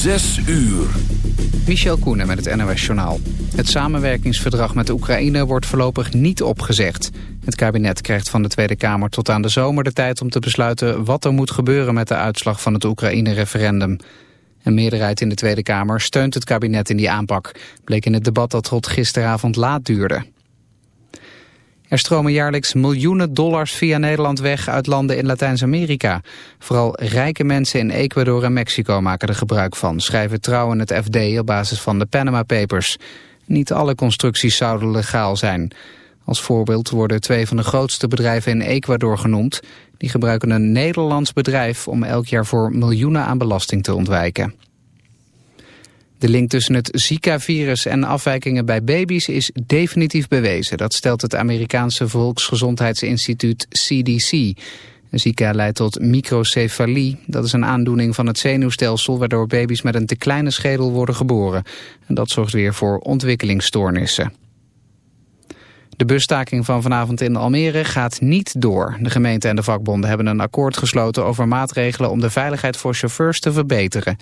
Zes uur. Michel Koenen met het NOS-journaal. Het samenwerkingsverdrag met Oekraïne wordt voorlopig niet opgezegd. Het kabinet krijgt van de Tweede Kamer tot aan de zomer de tijd om te besluiten... wat er moet gebeuren met de uitslag van het Oekraïne-referendum. Een meerderheid in de Tweede Kamer steunt het kabinet in die aanpak... bleek in het debat dat tot gisteravond laat duurde. Er stromen jaarlijks miljoenen dollars via Nederland weg uit landen in Latijns-Amerika. Vooral rijke mensen in Ecuador en Mexico maken er gebruik van, schrijven Trouw en het FD op basis van de Panama Papers. Niet alle constructies zouden legaal zijn. Als voorbeeld worden twee van de grootste bedrijven in Ecuador genoemd. Die gebruiken een Nederlands bedrijf om elk jaar voor miljoenen aan belasting te ontwijken. De link tussen het Zika-virus en afwijkingen bij baby's is definitief bewezen. Dat stelt het Amerikaanse Volksgezondheidsinstituut CDC. Zika leidt tot microcefalie. Dat is een aandoening van het zenuwstelsel... waardoor baby's met een te kleine schedel worden geboren. En dat zorgt weer voor ontwikkelingsstoornissen. De busstaking van vanavond in Almere gaat niet door. De gemeente en de vakbonden hebben een akkoord gesloten over maatregelen om de veiligheid voor chauffeurs te verbeteren.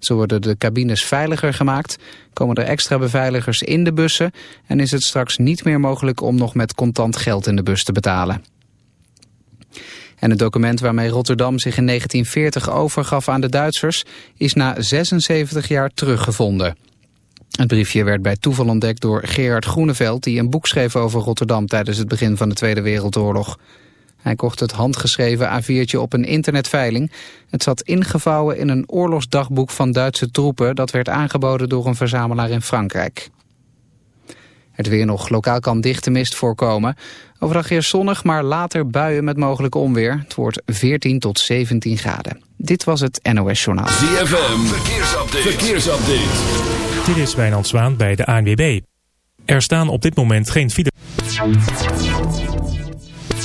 Zo worden de cabines veiliger gemaakt, komen er extra beveiligers in de bussen... en is het straks niet meer mogelijk om nog met contant geld in de bus te betalen. En het document waarmee Rotterdam zich in 1940 overgaf aan de Duitsers... is na 76 jaar teruggevonden. Het briefje werd bij toeval ontdekt door Gerard Groeneveld... die een boek schreef over Rotterdam tijdens het begin van de Tweede Wereldoorlog. Hij kocht het handgeschreven A4'tje op een internetveiling. Het zat ingevouwen in een oorlogsdagboek van Duitse troepen... dat werd aangeboden door een verzamelaar in Frankrijk. Het weer nog. Lokaal kan dichte mist voorkomen. Overdag eerst zonnig, maar later buien met mogelijke onweer. Het wordt 14 tot 17 graden. Dit was het NOS Journaal. ZFM, verkeersupdate. verkeersupdate. Dit is Wijnand Zwaan bij de ANWB. Er staan op dit moment geen file.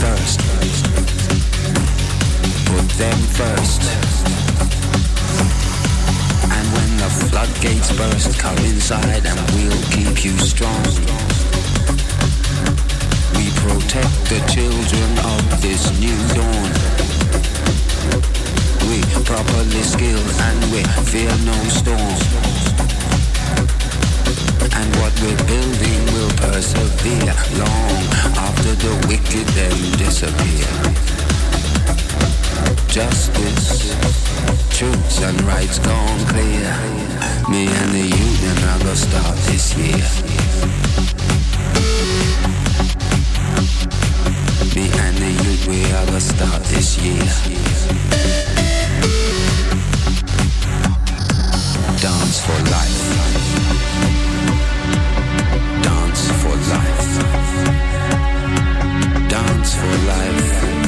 First. Put them first. And when the floodgates burst, come inside and we'll keep you strong. We protect the children of this new dawn. We properly skilled and we fear no storm. And what we're building will persevere long after the wicked them disappear. Justice, truths and rights gone clear. Me and the union are gonna start this year. Me and the youth, we are gonna start this year. Dance for life. Life. Dance for life.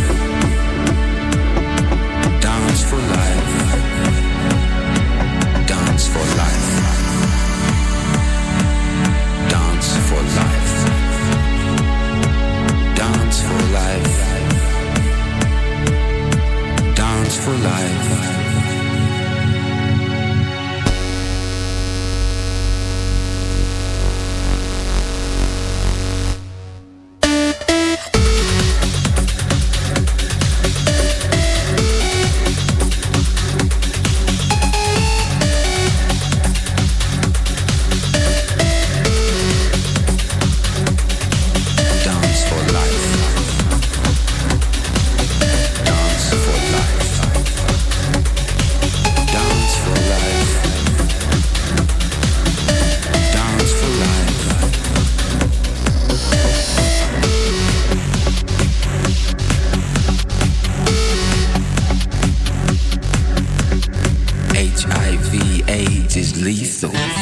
Is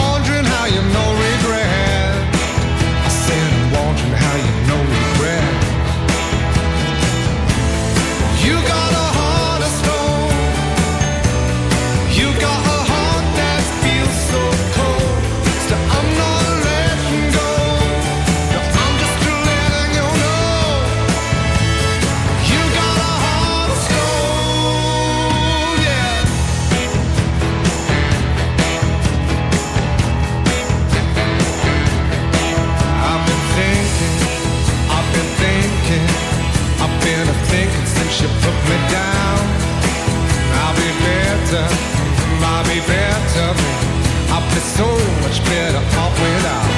better, might be better. I'll be so much better off without.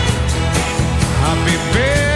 I'll be better.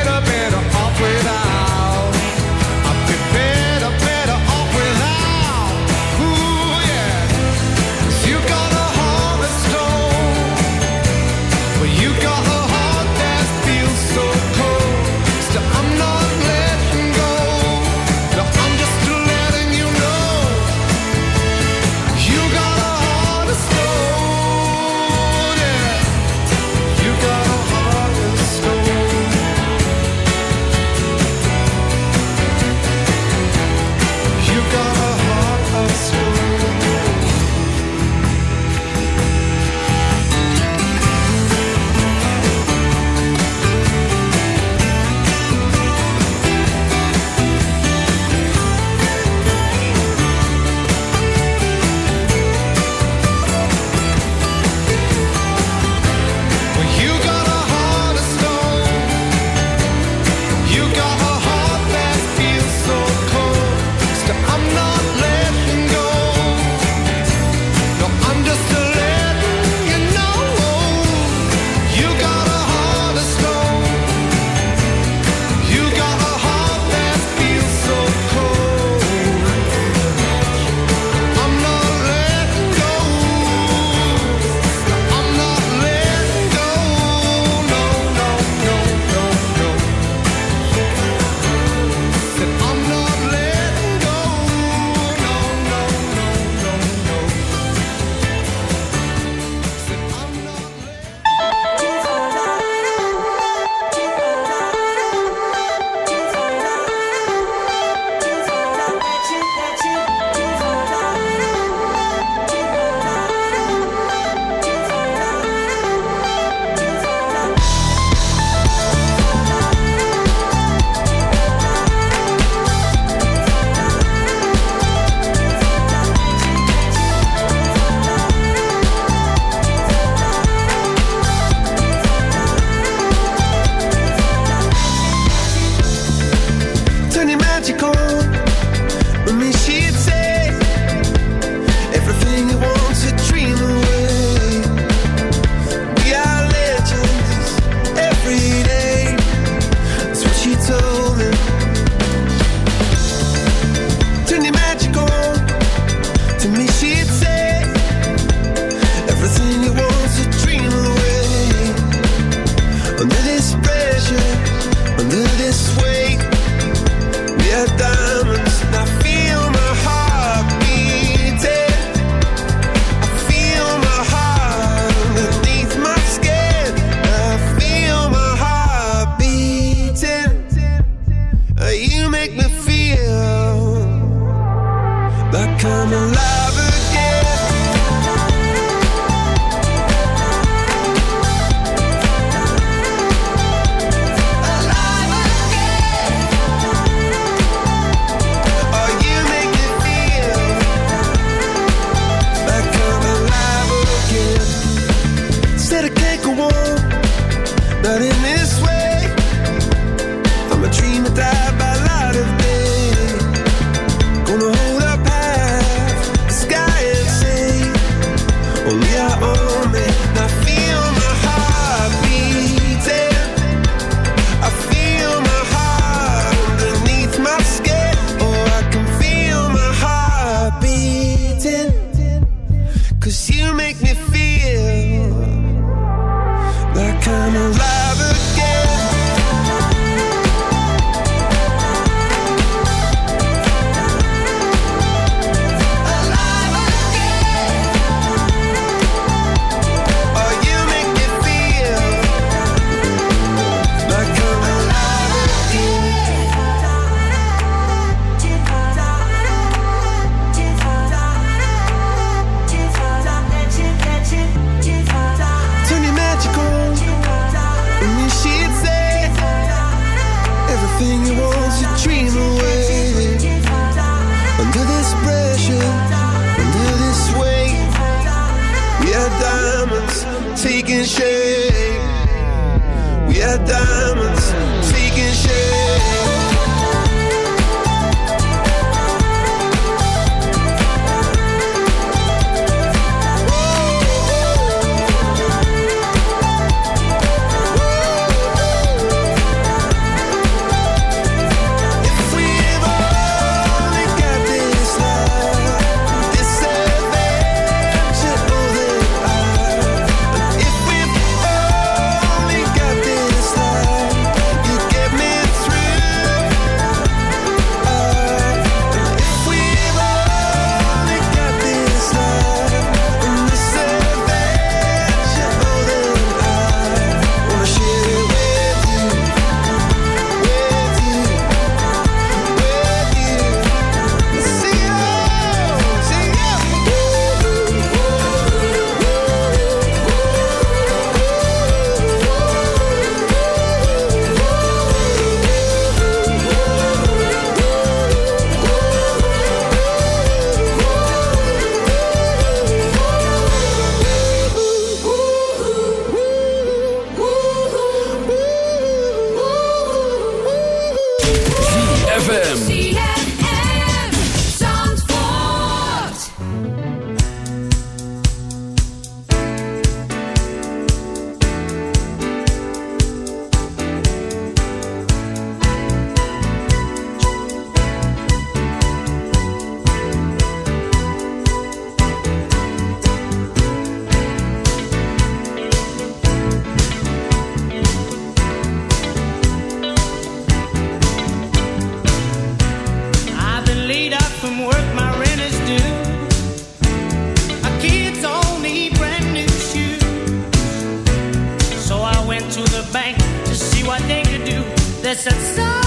Do. They said,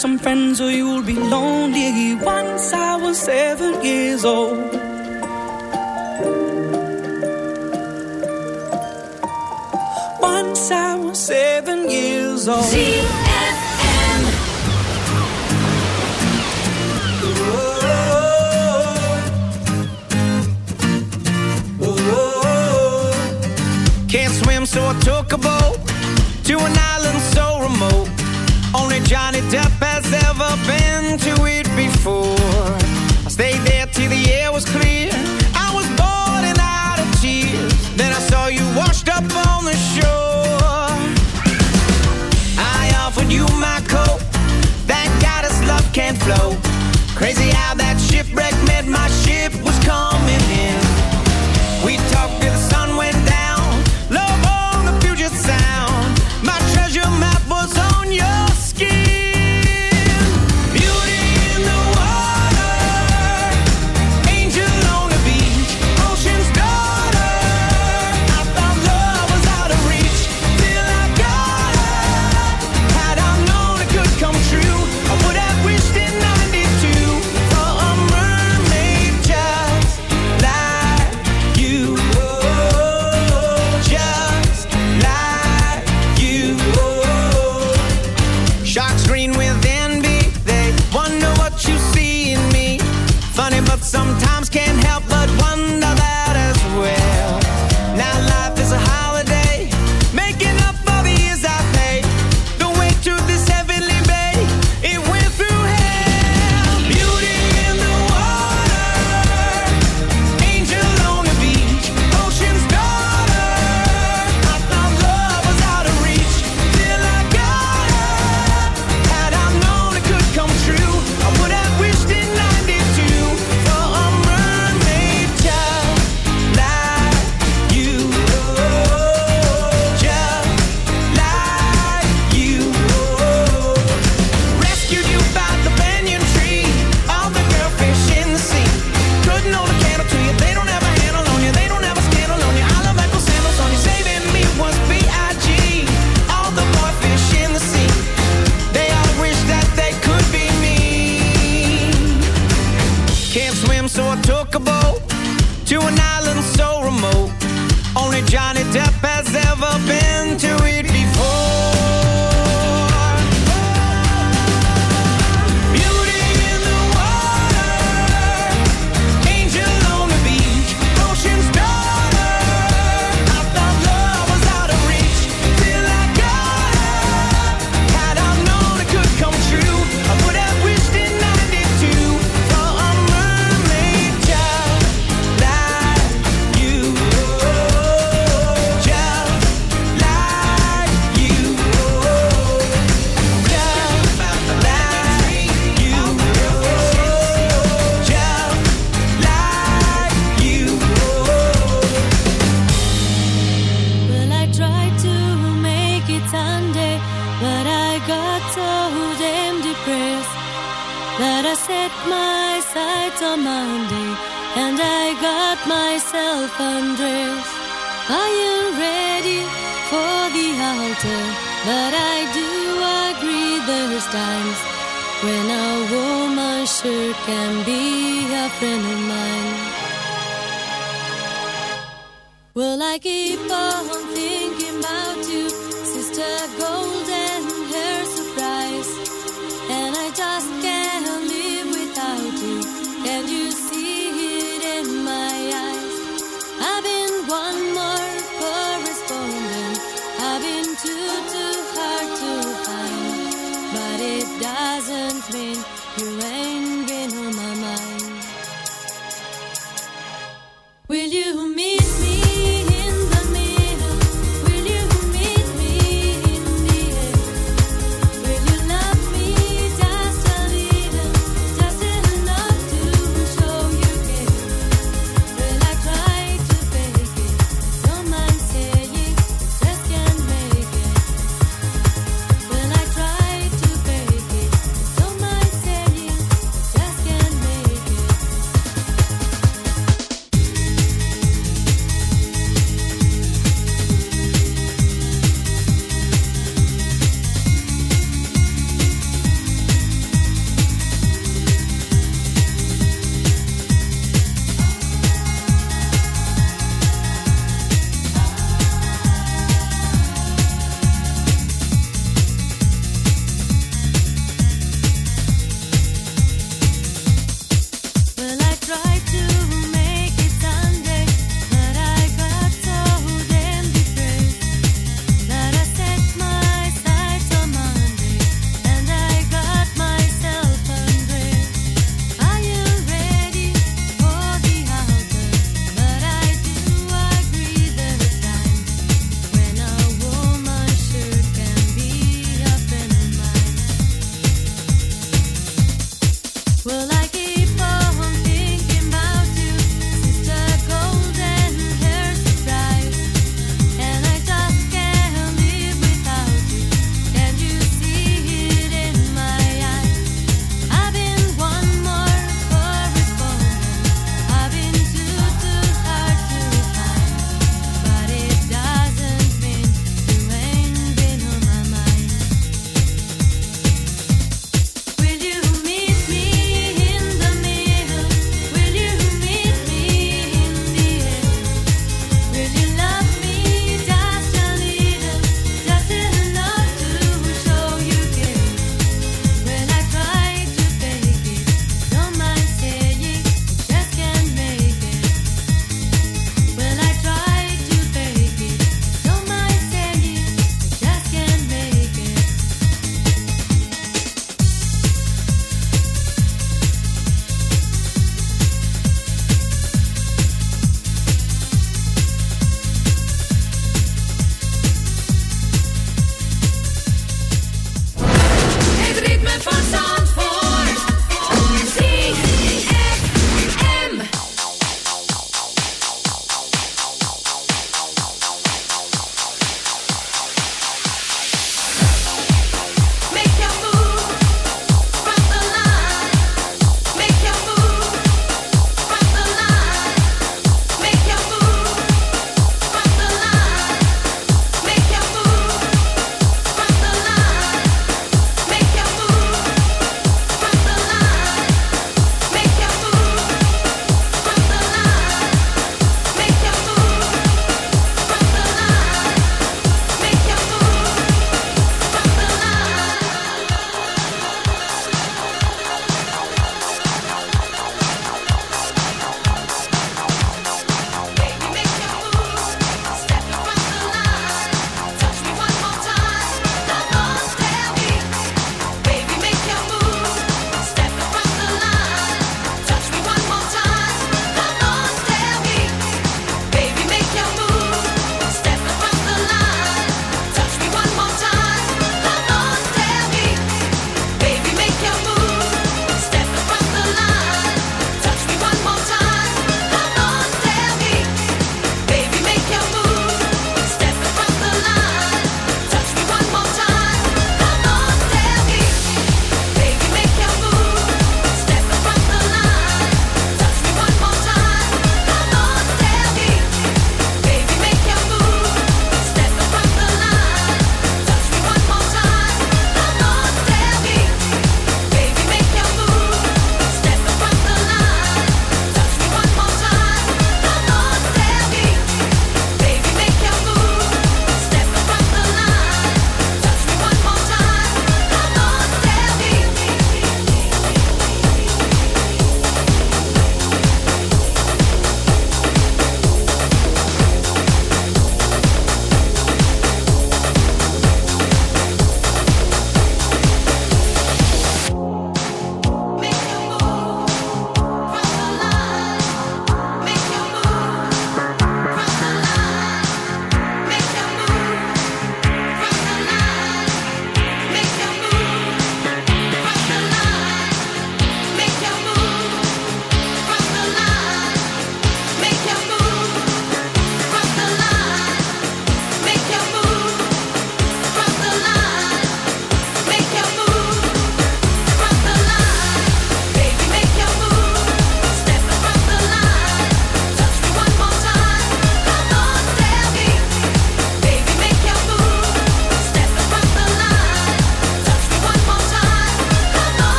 Some friends or you'll Screen with envy. They wonder what you see in me. Funny, but sometimes. undress. I am ready for the altar, but I do agree there's times when a woman sure can be a friend of mine. Will I keep on thinking about you, sister? Go.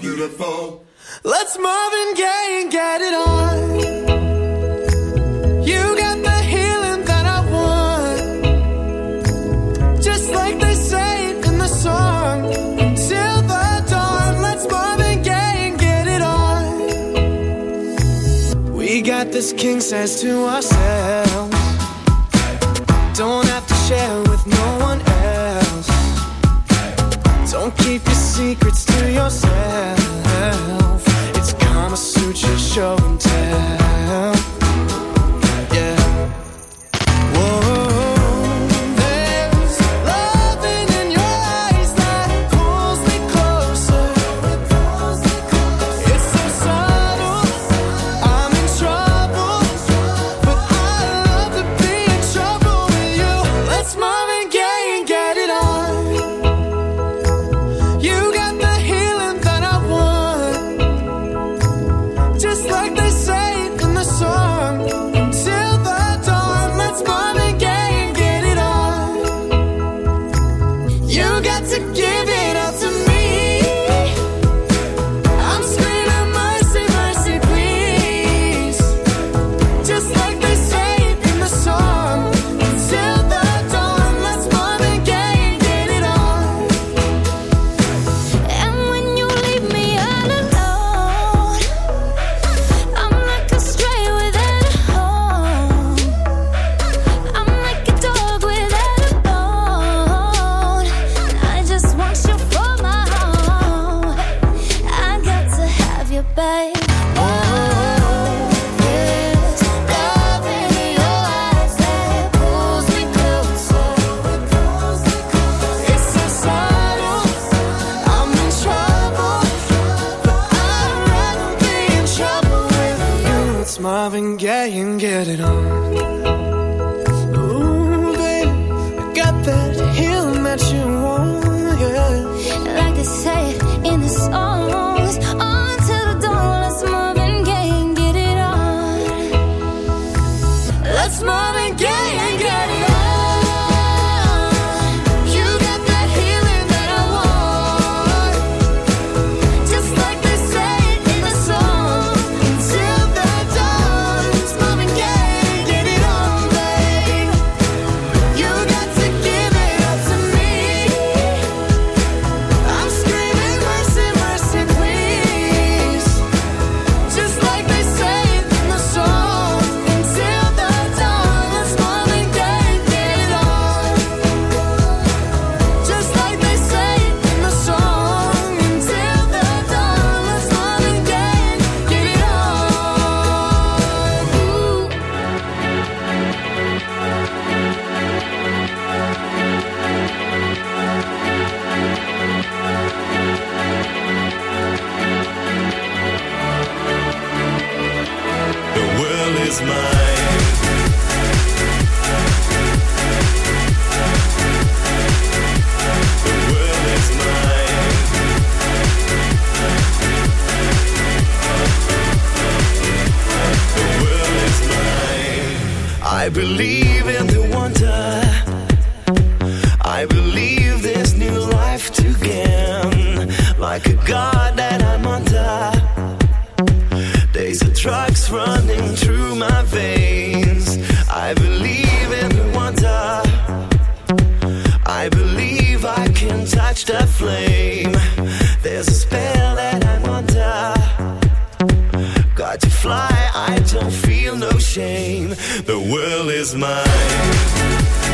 beautiful. Let's Marvin Gaye and get it on. You got the healing that I want. Just like they say in the song. The dawn, let's Marvin Gaye and get it on. We got this king says to ourselves. Don't have to share with no one else. Don't keep your secrets yourself. It's suit you. show and tell. running through my veins. I believe in wonder. I believe I can touch the flame. There's a spell that I'm under. Got to fly, I don't feel no shame. The world is mine.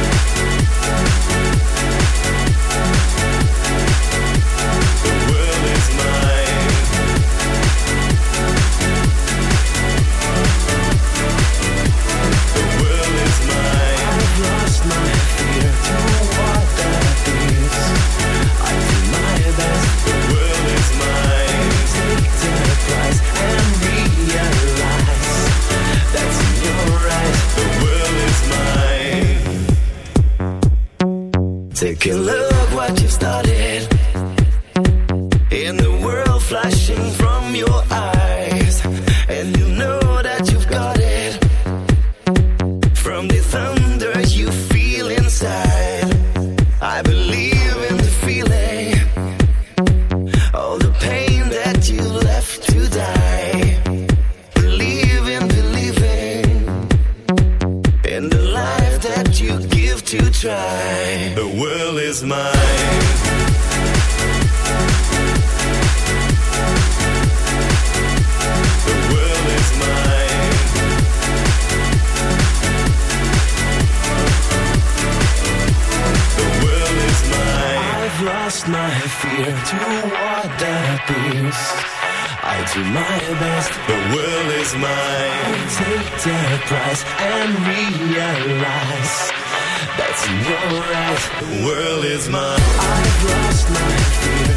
that's not right. World is mine. I've lost my fear.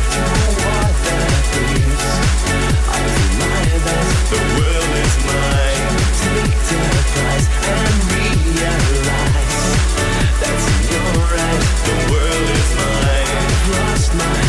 I that the world is mine. Take the prize and realize that's your right. The world is mine. I've lost my